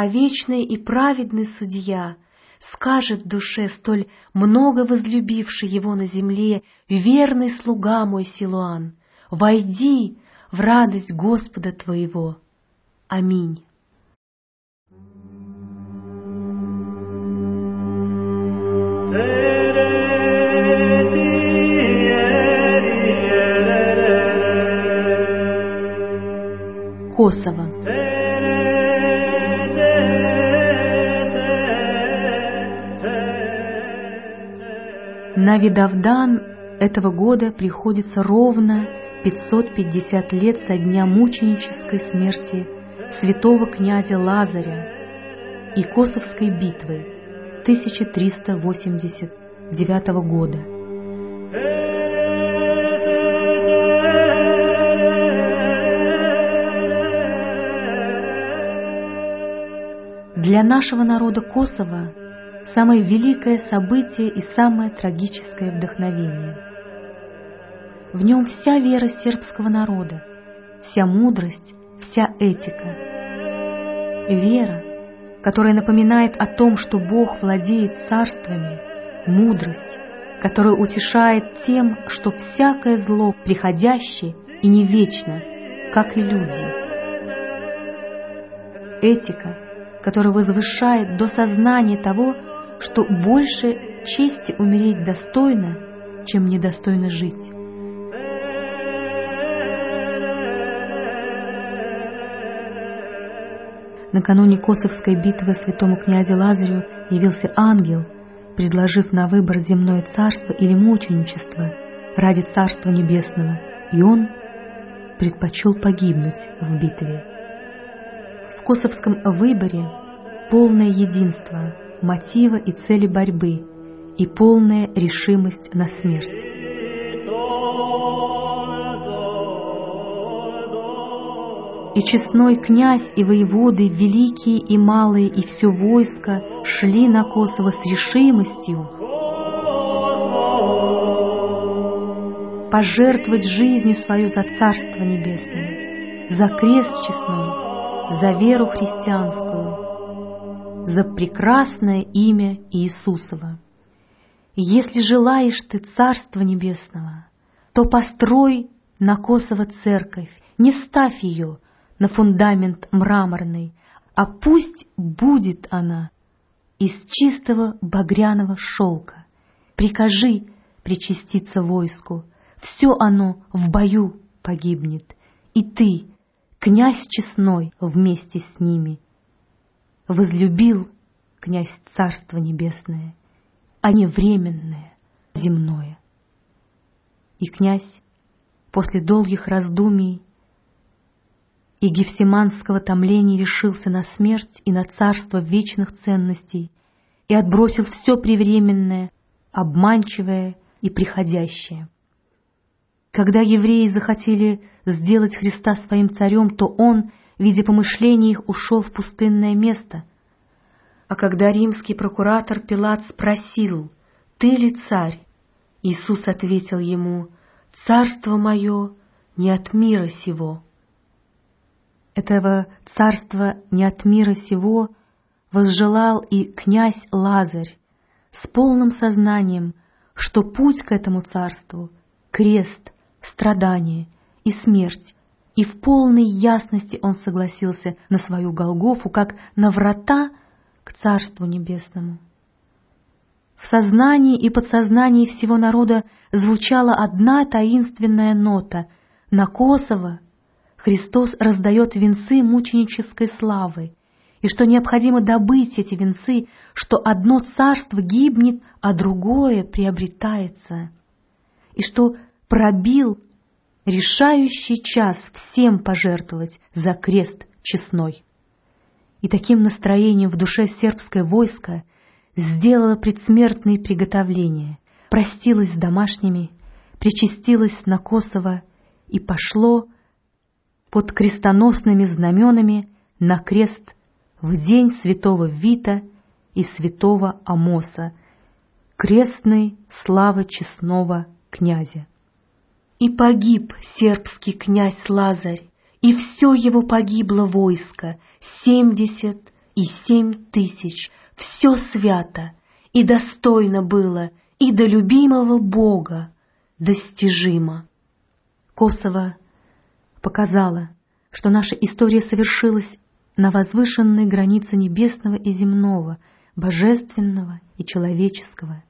а вечный и праведный судья скажет душе, столь много возлюбивший его на земле, верный слуга мой Силуан, войди в радость Господа твоего. Аминь. Косово. На Видавдан этого года приходится ровно 550 лет со дня мученической смерти святого князя Лазаря и Косовской битвы 1389 года. Для нашего народа Косово самое великое событие и самое трагическое вдохновение. В нем вся вера сербского народа, вся мудрость, вся этика. Вера, которая напоминает о том, что Бог владеет царствами, мудрость, которая утешает тем, что всякое зло приходящее и не вечно, как и люди. Этика, которая возвышает до сознания того, что больше чести умереть достойно, чем недостойно жить. Накануне Косовской битвы святому князю Лазарю явился ангел, предложив на выбор земное царство или мученичество ради царства небесного, и он предпочел погибнуть в битве. В Косовском выборе полное единство мотива и цели борьбы и полная решимость на смерть. И честной князь и воеводы, великие и малые, и все войско шли на Косово с решимостью пожертвовать жизнью свою за Царство Небесное, за крест честной, за веру христианскую, за прекрасное имя Иисусова. Если желаешь ты Царства Небесного, то построй на Косово церковь, не ставь ее на фундамент мраморный, а пусть будет она из чистого багряного шелка. Прикажи причаститься войску, все оно в бою погибнет, и ты, князь честной, вместе с ними — возлюбил князь Царство Небесное, а не временное, земное. И князь после долгих раздумий и гефсиманского томления решился на смерть и на царство вечных ценностей и отбросил все привременное, обманчивое и приходящее. Когда евреи захотели сделать Христа своим царем, то он видя помышления их, ушел в пустынное место. А когда римский прокуратор Пилат спросил, «Ты ли царь?» Иисус ответил ему, «Царство мое не от мира сего». Этого царства не от мира сего возжелал и князь Лазарь с полным сознанием, что путь к этому царству — крест, страдание и смерть, и в полной ясности он согласился на свою Голгофу, как на врата к Царству Небесному. В сознании и подсознании всего народа звучала одна таинственная нота. На Косово Христос раздает венцы мученической славы, и что необходимо добыть эти венцы, что одно царство гибнет, а другое приобретается, и что пробил решающий час всем пожертвовать за крест честной. И таким настроением в душе сербское войско сделало предсмертные приготовления, простилось с домашними, причастилось на Косово и пошло под крестоносными знаменами на крест в день святого Вита и святого Амоса, крестной славы честного князя. И погиб сербский князь Лазарь, и все его погибло войско, семьдесят и семь тысяч. Все свято и достойно было, и до любимого Бога достижимо. Косово показала, что наша история совершилась на возвышенной границе небесного и земного, божественного и человеческого –